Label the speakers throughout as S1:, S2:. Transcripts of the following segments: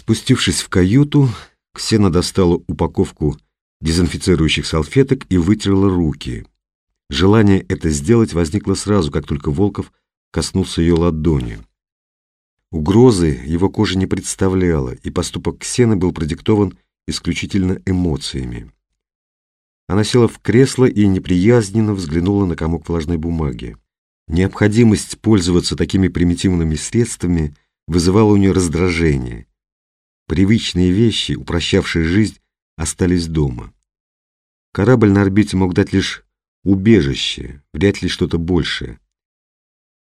S1: Спустившись в каюту, Ксена достала упаковку дезинфицирующих салфеток и вытерла руки. Желание это сделать возникло сразу, как только Волков коснулся ее ладони. Угрозы его кожа не представляла, и поступок Ксены был продиктован исключительно эмоциями. Она села в кресло и неприязненно взглянула на комок влажной бумаги. Необходимость пользоваться такими примитивными средствами вызывала у нее раздражение. Привычные вещи, упрощавшие жизнь, остались дома. Корабль на орбите мог дать лишь убежище, вряд ли что-то большее.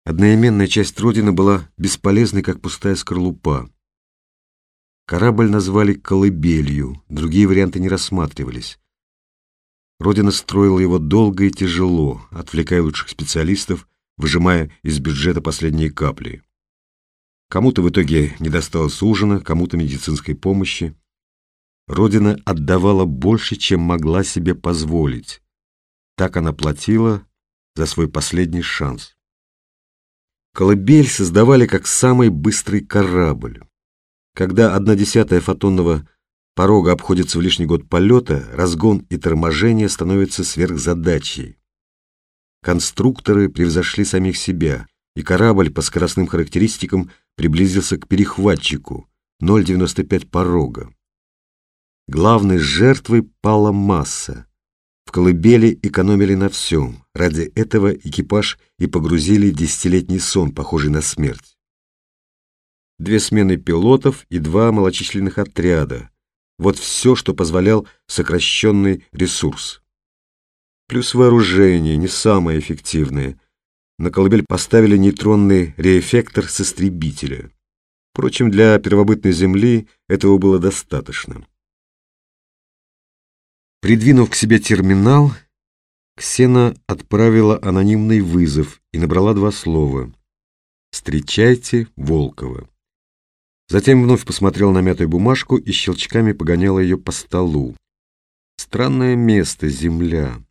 S1: Одноименная часть Родины была бесполезной, как пустая скорлупа. Корабль назвали «колыбелью», другие варианты не рассматривались. Родина строила его долго и тяжело, отвлекая лучших специалистов, выжимая из бюджета последние капли. Кому-то в итоге не досталось ужина, кому-то медицинской помощи. Родина отдавала больше, чем могла себе позволить. Так она платила за свой последний шанс. Колыбель создавали как самый быстрый корабль. Когда одна десятая фотонного порога обходится в лишний год полета, разгон и торможение становятся сверхзадачей. Конструкторы превзошли самих себя, и корабль по скоростным характеристикам приблизился к перехватчику 0,95 порога. Главной жертвой пала масса. В колыбели экономили на всем. Ради этого экипаж и погрузили десятилетний сон, похожий на смерть. Две смены пилотов и два малочисленных отряда. Вот все, что позволял сокращенный ресурс. Плюс вооружение, не самое эффективное – на колыбель поставили нейтронный реэффектор с истребителя. Впрочем, для первобытной Земли этого было достаточно. Придвинув к себе терминал, Ксена отправила анонимный вызов и набрала два слова «Встречайте Волкова». Затем вновь посмотрел на мятую бумажку и щелчками погоняла ее по столу. Странное место, Земля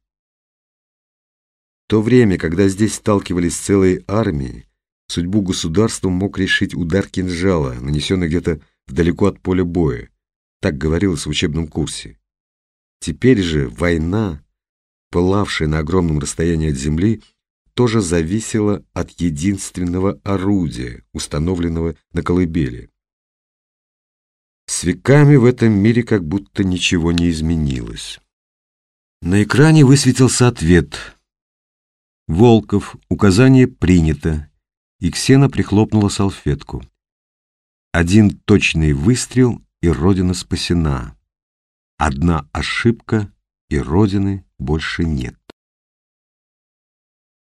S1: то время, когда здесь сталкивались целые армии, судьбу государства мог решить удар кинжала, нанесенный где-то вдалеко от поля боя. Так говорилось в учебном курсе. Теперь же война, пылавшая на огромном расстоянии от земли, тоже зависела от единственного орудия, установленного на колыбели. С веками в этом мире как будто ничего не изменилось. На экране высветился ответ — Волков, указание принято. И Ксена прихлопнула салфетку. Один точный выстрел, и Родина спасена. Одна ошибка, и Родины больше нет.